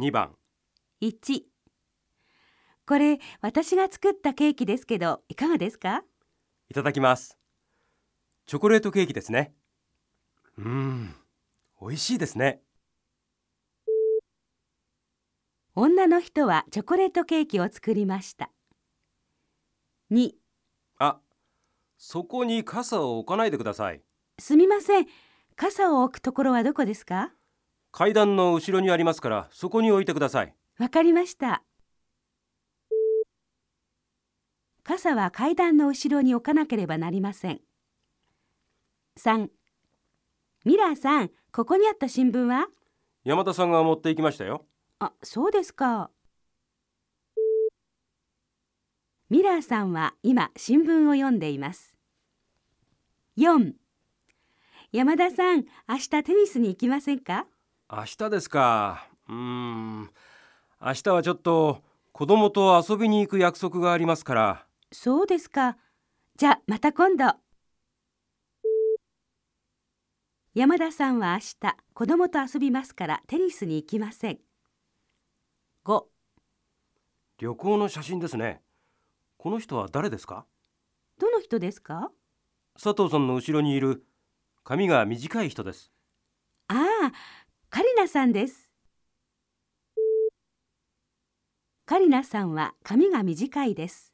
2番。1これ私が作ったケーキですけどいかがですか？いただきます。チョコレートケーキですね。うーん。美味しいですね。女の人はチョコレートケーキを作りました。2あ。そこに傘を置かないでください。すみません。傘を置くところはどこですか？階段の後ろにありますからそこに置いてください。わかりました。傘は階段の後ろに置かなければなりません。3ミラーさんここにあった新聞は？山田さんが持って行きましたよ。あそうですか。ミラーさんは今新聞を読んでいます。4山田さん明日テニスに行きませんか？明日ですか。うーん。明日はちょっと子供と遊びに行く約束がありますから。そうですか。じゃあまた今度。山田さんは明日子供と遊びますからテニスに行きません。5旅行の写真ですね。この人は誰ですか？どの人ですか？佐藤さんの後ろにいる髪が短い人です。ああカリナさんです。カリナさんは髪が短いです。